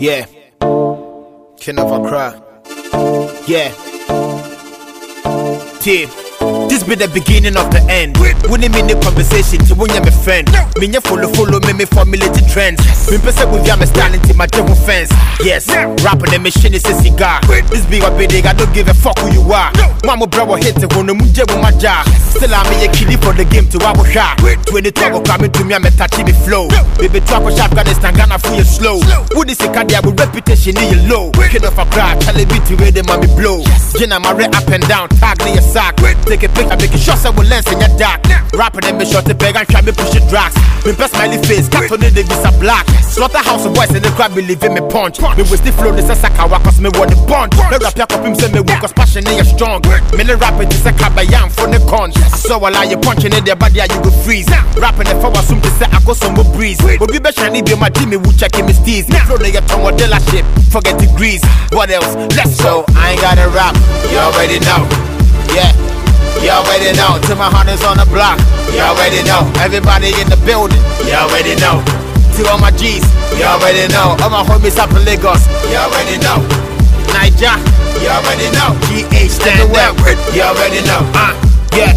Yeah. Can never cry. Yeah. Yeah. This be the beginning of the end. Winning me the conversation to when you're my friend. Me ya follow follow me me formulate the trends. Me pese with me standing to my devil fence. Yes, rapping the machine is a cigar. This be what big I don't give a fuck who you are. Mama bro hit it when I'm with my job. Still I'm a killie for the game to our shot. 20 trouble coming to me I'm a touchy me flow. Baby talk with Afghanistan Ghana you slow. Who this a cardia with reputation in your low. Kid of a crack, tell it to where the mommy blow. Jenna my up and down, tag me a sack. Take a picture, make shots I will lens in your dark. Rapping them me short the bag and try me push it drugs. Me best smiley face, cat on the visa black. Slaughterhouse of boys in the crowd believe in me punch. Me with the flow, this is a kawa cause me want the bond. Me rap ya cop him say me work cause passion in strong. Me the rap it is a kabayam for the con. I saw a lie you punching in their body you go freeze. Rapping the forward soon to say I go some more breeze. But we be shiny be my Jimmy would check him his teeth. Flow your tongue or dealership. Forget degrees. What else? Let's go. I ain't gotta rap. You already know. Yeah. You already know. To my hunters on the block. Y'all already know. Everybody in the building. Y'all already know. To all my G's. Y'all already know. All my homies up in Lagos. Y'all already know. Niger. Y'all already know. GH stand up. Y'all already know. Uh, yeah.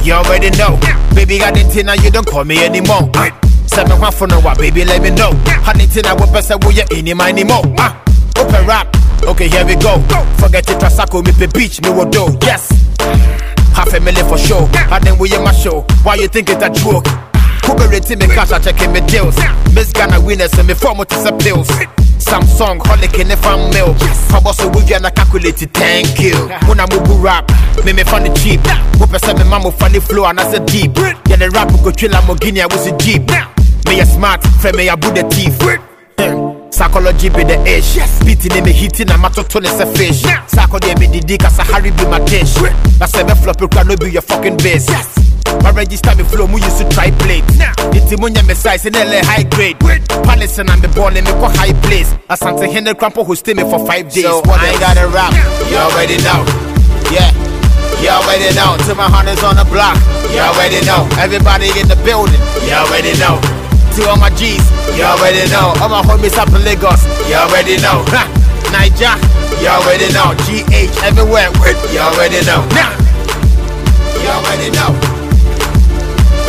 Y'all already know. Baby got it now you don't call me anymore. Uh, Seven one for no baby, let me know. Honey, tina, what person will you in him anymore? Uh, open rap. Okay, here we go. Forget it, Trasako, me beach, me will do. Yes. Half a million for sure. And then we in my show. Why you think it's a joke? Who be rating me cash, I checking me deals. Miss Ghana winners and me form is a pills. Samsung, holic in the fan mail. How so we gonna calculate it? Thank you. When I move rap, me me funny cheap. Who person me mama funny flow and I said deep. Yeah, the rap go chill Lamborghini, I was a jeep. Me a smart, friend me a bude teeth. Psychology be the ish. Beating in me hitting a matoto is a fish. Psycho de me didi cause Harry be my dish. Na seven flop you can be your fucking base. My register me flow, mu used to try plate. Iti munya me size in LA high grade. Palace and I'm the ball and me go high place. Asante Henry Crampo who stay me for five days. So I ain't gotta rap. You already know. Yeah. You already know. Till my hunters on the block. You already know. Everybody in the building. You already know. To all my G's. You already know. All my homies up in Lagos. You already know. Ha. Niger. You already know. GH everywhere. You already know. Nah. You already know.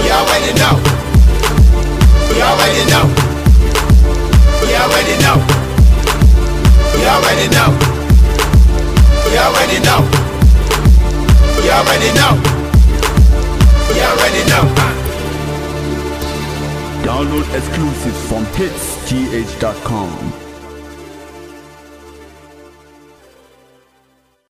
You already know. You already know. You already know. You already know. You already know. You already know. Exclusives from hitsgh.com.